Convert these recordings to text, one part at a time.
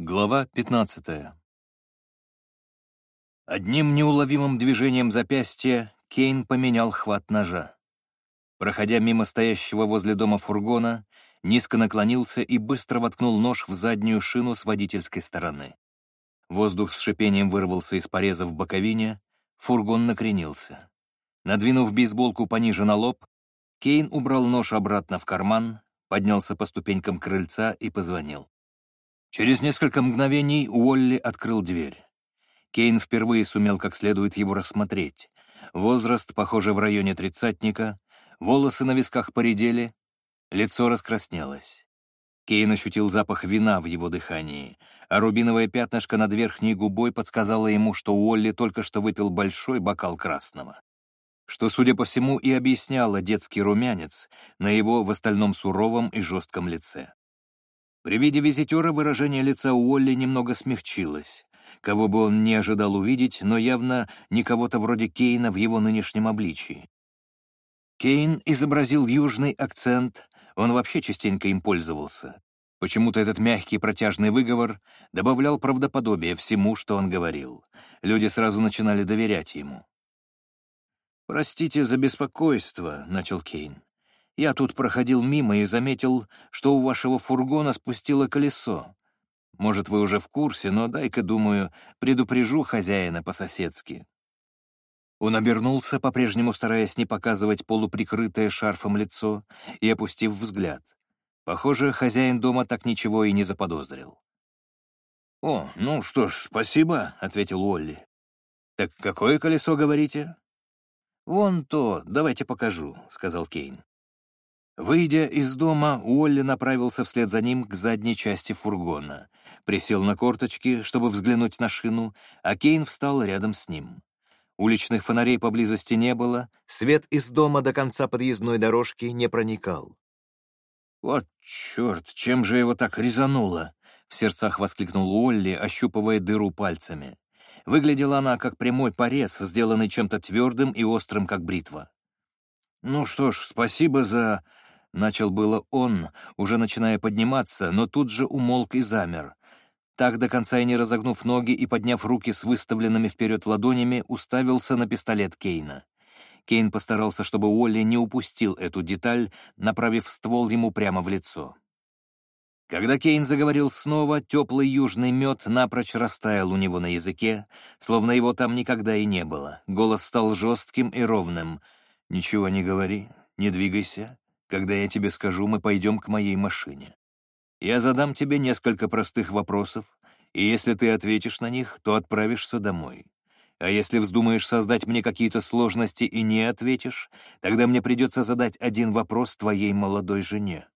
Глава 15 Одним неуловимым движением запястья Кейн поменял хват ножа. Проходя мимо стоящего возле дома фургона, низко наклонился и быстро воткнул нож в заднюю шину с водительской стороны. Воздух с шипением вырвался из пореза в боковине, фургон накренился. Надвинув бейсболку пониже на лоб, Кейн убрал нож обратно в карман, поднялся по ступенькам крыльца и позвонил. Через несколько мгновений Уолли открыл дверь. Кейн впервые сумел как следует его рассмотреть. Возраст, похоже, в районе тридцатника, волосы на висках поредели, лицо раскраснелось. Кейн ощутил запах вина в его дыхании, а рубиновое пятнышко над верхней губой подсказало ему, что Уолли только что выпил большой бокал красного. Что, судя по всему, и объясняло детский румянец на его в остальном суровом и жестком лице. При виде визитера выражение лица Уолли немного смягчилось. Кого бы он не ожидал увидеть, но явно не кого-то вроде Кейна в его нынешнем обличии. Кейн изобразил южный акцент, он вообще частенько им пользовался. Почему-то этот мягкий протяжный выговор добавлял правдоподобие всему, что он говорил. Люди сразу начинали доверять ему. «Простите за беспокойство», — начал Кейн. Я тут проходил мимо и заметил, что у вашего фургона спустило колесо. Может, вы уже в курсе, но дай-ка, думаю, предупрежу хозяина по-соседски». Он обернулся, по-прежнему стараясь не показывать полуприкрытое шарфом лицо, и опустив взгляд. Похоже, хозяин дома так ничего и не заподозрил. «О, ну что ж, спасибо», — ответил Уолли. «Так какое колесо, говорите?» «Вон то, давайте покажу», — сказал Кейн. Выйдя из дома, Уолли направился вслед за ним к задней части фургона. Присел на корточки, чтобы взглянуть на шину, а Кейн встал рядом с ним. Уличных фонарей поблизости не было, свет из дома до конца подъездной дорожки не проникал. «Вот черт, чем же его так резануло?» — в сердцах воскликнул Уолли, ощупывая дыру пальцами. Выглядела она как прямой порез, сделанный чем-то твердым и острым, как бритва. «Ну что ж, спасибо за...» Начал было он, уже начиная подниматься, но тут же умолк и замер. Так, до конца и не разогнув ноги и подняв руки с выставленными вперед ладонями, уставился на пистолет Кейна. Кейн постарался, чтобы Уолли не упустил эту деталь, направив ствол ему прямо в лицо. Когда Кейн заговорил снова, теплый южный мед напрочь растаял у него на языке, словно его там никогда и не было. Голос стал жестким и ровным. «Ничего не говори, не двигайся, когда я тебе скажу, мы пойдем к моей машине. Я задам тебе несколько простых вопросов, и если ты ответишь на них, то отправишься домой. А если вздумаешь создать мне какие-то сложности и не ответишь, тогда мне придется задать один вопрос твоей молодой жене.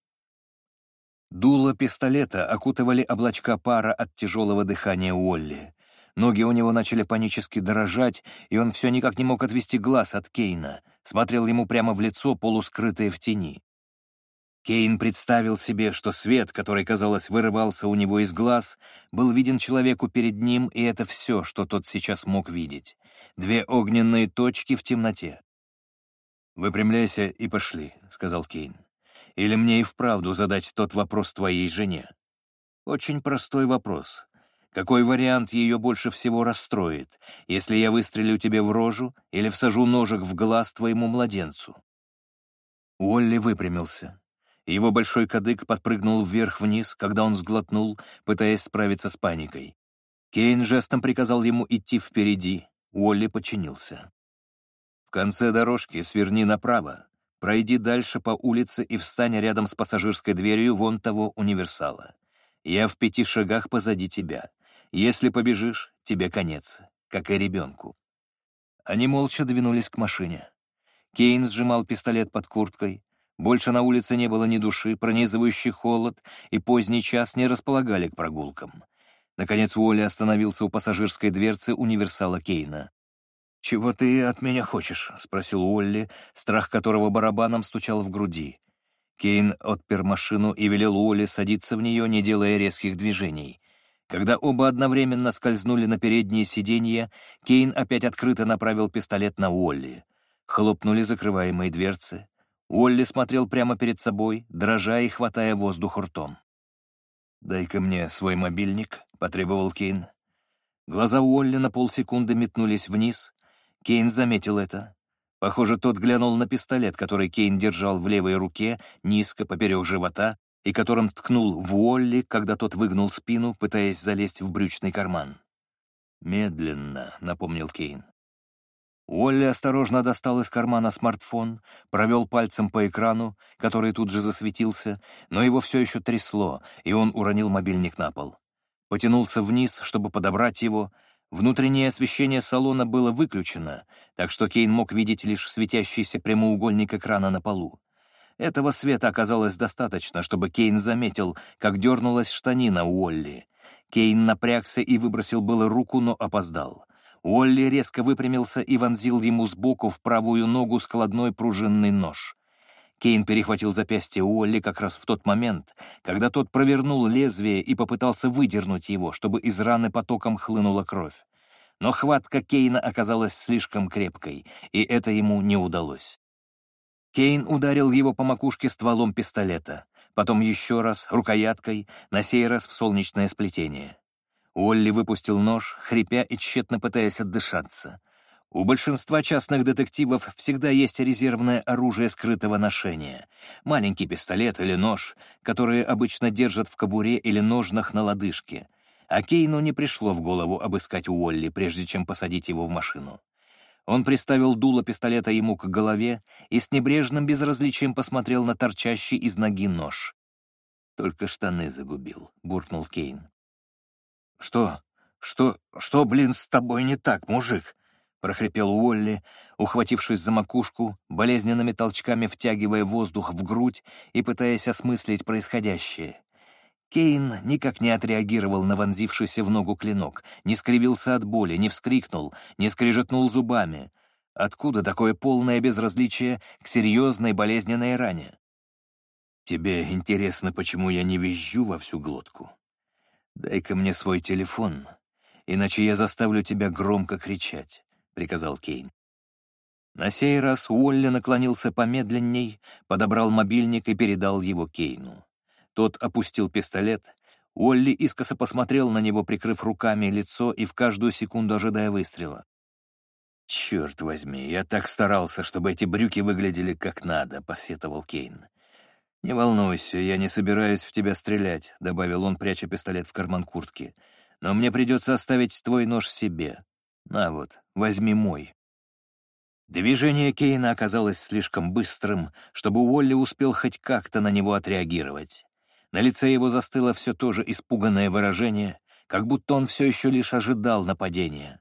Дуло пистолета окутывали облачка пара от тяжелого дыхания Уолли. Ноги у него начали панически дрожать, и он все никак не мог отвести глаз от Кейна, смотрел ему прямо в лицо, полускрытое в тени. Кейн представил себе, что свет, который, казалось, вырывался у него из глаз, был виден человеку перед ним, и это все, что тот сейчас мог видеть. Две огненные точки в темноте. «Выпрямляйся и пошли», — сказал Кейн. «Или мне и вправду задать тот вопрос твоей жене?» «Очень простой вопрос. Какой вариант ее больше всего расстроит, если я выстрелю тебе в рожу или всажу ножик в глаз твоему младенцу?» Уолли выпрямился. Его большой кадык подпрыгнул вверх-вниз, когда он сглотнул, пытаясь справиться с паникой. Кейн жестом приказал ему идти впереди. Уолли подчинился. «В конце дорожки сверни направо, пройди дальше по улице и встань рядом с пассажирской дверью вон того универсала. Я в пяти шагах позади тебя. Если побежишь, тебе конец, как и ребенку. Они молча двинулись к машине. Кейн сжимал пистолет под курткой. Больше на улице не было ни души, пронизывающий холод и поздний час не располагали к прогулкам. Наконец Уолли остановился у пассажирской дверцы универсала Кейна. «Чего ты от меня хочешь?» — спросил Уолли, страх которого барабаном стучал в груди. Кейн отпер машину и велел Уолли садиться в нее, не делая резких движений. Когда оба одновременно скользнули на переднее сиденье, Кейн опять открыто направил пистолет на Уолли. Хлопнули закрываемые дверцы. Уолли смотрел прямо перед собой, дрожа и хватая воздух ртом. «Дай-ка мне свой мобильник», — потребовал Кейн. Глаза Уолли на полсекунды метнулись вниз. Кейн заметил это. Похоже, тот глянул на пистолет, который Кейн держал в левой руке, низко, поперек живота, и которым ткнул в Уолли, когда тот выгнул спину, пытаясь залезть в брючный карман. «Медленно», — напомнил Кейн. Уолли осторожно достал из кармана смартфон, провел пальцем по экрану, который тут же засветился, но его все еще трясло, и он уронил мобильник на пол. Потянулся вниз, чтобы подобрать его. Внутреннее освещение салона было выключено, так что Кейн мог видеть лишь светящийся прямоугольник экрана на полу. Этого света оказалось достаточно, чтобы Кейн заметил, как дернулась штанина Уолли. Кейн напрягся и выбросил было руку, но опоздал. Уолли резко выпрямился и вонзил ему сбоку в правую ногу складной пружинный нож. Кейн перехватил запястье Уолли как раз в тот момент, когда тот провернул лезвие и попытался выдернуть его, чтобы из раны потоком хлынула кровь. Но хватка Кейна оказалась слишком крепкой, и это ему не удалось. Кейн ударил его по макушке стволом пистолета, потом еще раз, рукояткой, на сей раз в солнечное сплетение. Уолли выпустил нож, хрипя и тщетно пытаясь отдышаться. У большинства частных детективов всегда есть резервное оружие скрытого ношения. Маленький пистолет или нож, которые обычно держат в кобуре или ножнах на лодыжке. А Кейну не пришло в голову обыскать Уолли, прежде чем посадить его в машину. Он приставил дуло пистолета ему к голове и с небрежным безразличием посмотрел на торчащий из ноги нож. «Только штаны загубил», — буркнул Кейн. «Что? Что? Что, блин, с тобой не так, мужик?» — прохрипел Уолли, ухватившись за макушку, болезненными толчками втягивая воздух в грудь и пытаясь осмыслить происходящее. Кейн никак не отреагировал на вонзившийся в ногу клинок, не скривился от боли, не вскрикнул, не скрежетнул зубами. Откуда такое полное безразличие к серьезной болезненной ране? «Тебе интересно, почему я не визжу во всю глотку?» «Дай-ка мне свой телефон, иначе я заставлю тебя громко кричать», — приказал Кейн. На сей раз Уолли наклонился помедленней, подобрал мобильник и передал его Кейну. Тот опустил пистолет. Уолли искоса посмотрел на него, прикрыв руками лицо и в каждую секунду ожидая выстрела. «Черт возьми, я так старался, чтобы эти брюки выглядели как надо», — посетовал Кейн. «Не волнуйся, я не собираюсь в тебя стрелять», — добавил он, пряча пистолет в карман куртки. «Но мне придется оставить твой нож себе. На вот, возьми мой». Движение Кейна оказалось слишком быстрым, чтобы Уолли успел хоть как-то на него отреагировать. На лице его застыло все то же испуганное выражение, как будто он все еще лишь ожидал нападения.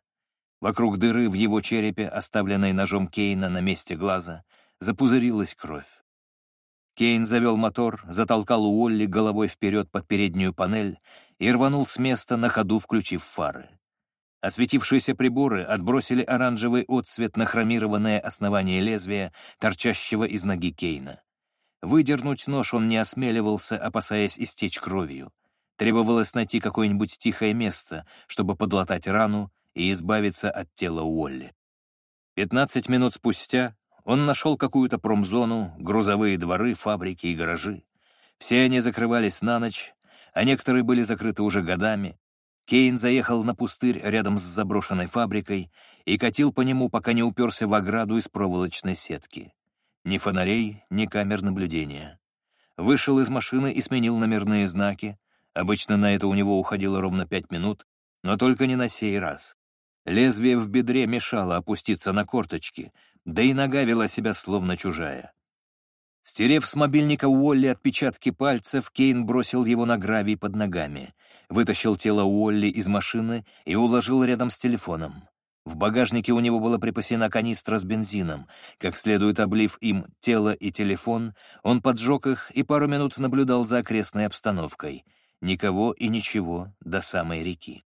Вокруг дыры в его черепе, оставленной ножом Кейна на месте глаза, запузырилась кровь. Кейн завел мотор, затолкал Уолли головой вперед под переднюю панель и рванул с места, на ходу включив фары. Осветившиеся приборы отбросили оранжевый отцвет на хромированное основание лезвия, торчащего из ноги Кейна. Выдернуть нож он не осмеливался, опасаясь истечь кровью. Требовалось найти какое-нибудь тихое место, чтобы подлатать рану и избавиться от тела Уолли. Пятнадцать минут спустя он нашел какую-то промзону, грузовые дворы, фабрики и гаражи. Все они закрывались на ночь, а некоторые были закрыты уже годами. Кейн заехал на пустырь рядом с заброшенной фабрикой и катил по нему, пока не уперся в ограду из проволочной сетки. Ни фонарей, ни камер наблюдения. Вышел из машины и сменил номерные знаки. Обычно на это у него уходило ровно пять минут, но только не на сей раз. Лезвие в бедре мешало опуститься на корточки, да и нога вела себя словно чужая. Стерев с мобильника Уолли отпечатки пальцев, Кейн бросил его на гравий под ногами, вытащил тело Уолли из машины и уложил рядом с телефоном. В багажнике у него была припасена канистра с бензином. Как следует облив им тело и телефон, он поджег их и пару минут наблюдал за окрестной обстановкой. Никого и ничего до самой реки.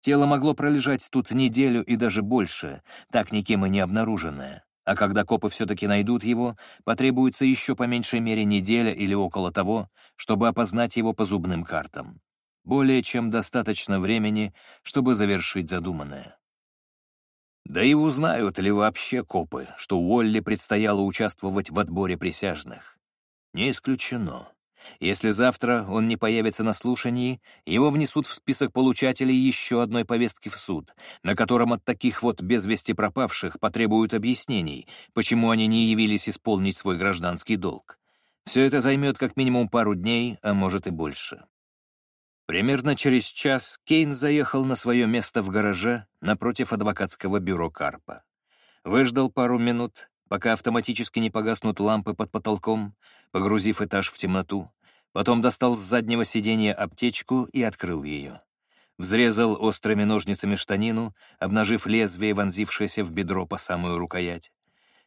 Тело могло пролежать тут неделю и даже больше, так никем и не обнаруженное. А когда копы все-таки найдут его, потребуется еще по меньшей мере неделя или около того, чтобы опознать его по зубным картам. Более чем достаточно времени, чтобы завершить задуманное. Да и узнают ли вообще копы, что Уолли предстояло участвовать в отборе присяжных? Не исключено. Если завтра он не появится на слушании, его внесут в список получателей еще одной повестки в суд, на котором от таких вот без вести пропавших потребуют объяснений, почему они не явились исполнить свой гражданский долг. Все это займет как минимум пару дней, а может и больше. Примерно через час Кейн заехал на свое место в гараже напротив адвокатского бюро Карпа. Выждал пару минут, пока автоматически не погаснут лампы под потолком, погрузив этаж в темноту, потом достал с заднего сиденья аптечку и открыл ее. Взрезал острыми ножницами штанину, обнажив лезвие, вонзившееся в бедро по самую рукоять.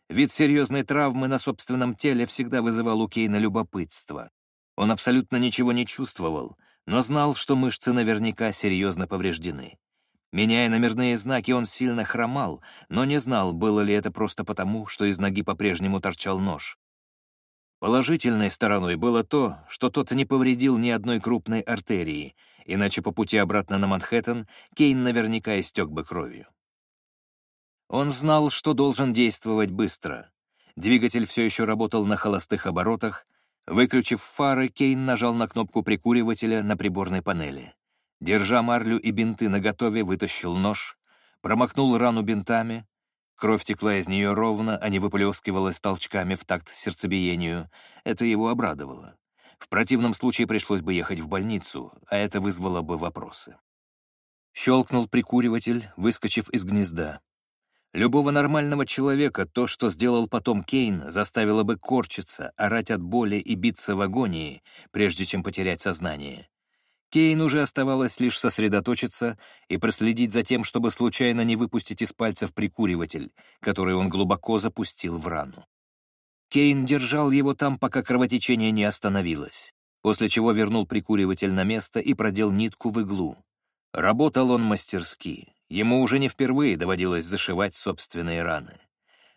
Вид серьезной травмы на собственном теле всегда вызывал у Кейна любопытство. Он абсолютно ничего не чувствовал, но знал, что мышцы наверняка серьезно повреждены. Меняя номерные знаки, он сильно хромал, но не знал, было ли это просто потому, что из ноги по-прежнему торчал нож. Положительной стороной было то, что тот не повредил ни одной крупной артерии, иначе по пути обратно на Манхэттен Кейн наверняка истек бы кровью. Он знал, что должен действовать быстро. Двигатель все еще работал на холостых оборотах, Выключив фары, Кейн нажал на кнопку прикуривателя на приборной панели. Держа марлю и бинты наготове, вытащил нож, промахнул рану бинтами. Кровь текла из нее ровно, а не выплескивалась толчками в такт сердцебиению. Это его обрадовало. В противном случае пришлось бы ехать в больницу, а это вызвало бы вопросы. Щелкнул прикуриватель, выскочив из гнезда. Любого нормального человека то, что сделал потом Кейн, заставило бы корчиться, орать от боли и биться в агонии, прежде чем потерять сознание. Кейн уже оставалось лишь сосредоточиться и проследить за тем, чтобы случайно не выпустить из пальцев прикуриватель, который он глубоко запустил в рану. Кейн держал его там, пока кровотечение не остановилось, после чего вернул прикуриватель на место и продел нитку в иглу. Работал он мастерски. Ему уже не впервые доводилось зашивать собственные раны.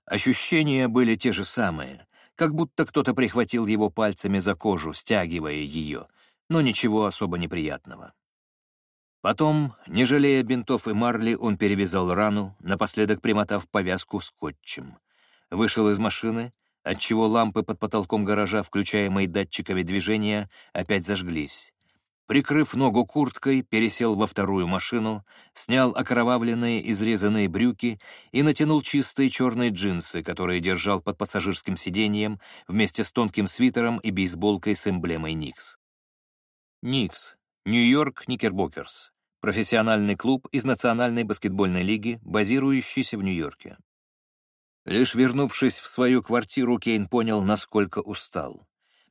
Ощущения были те же самые, как будто кто-то прихватил его пальцами за кожу, стягивая ее, но ничего особо неприятного. Потом, не жалея бинтов и марли, он перевязал рану, напоследок примотав повязку скотчем. Вышел из машины, отчего лампы под потолком гаража, включаемые датчиками движения, опять зажглись. Прикрыв ногу курткой, пересел во вторую машину, снял окровавленные изрезанные брюки и натянул чистые черные джинсы, которые держал под пассажирским сиденьем вместе с тонким свитером и бейсболкой с эмблемой Никс. Никс. Нью-Йорк Никербокерс. Профессиональный клуб из Национальной баскетбольной лиги, базирующийся в Нью-Йорке. Лишь вернувшись в свою квартиру, Кейн понял, насколько устал.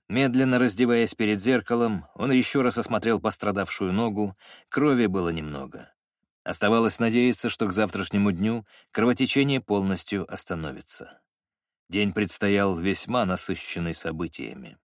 Медленно раздеваясь перед зеркалом, он еще раз осмотрел пострадавшую ногу, крови было немного. Оставалось надеяться, что к завтрашнему дню кровотечение полностью остановится. День предстоял весьма насыщенный событиями.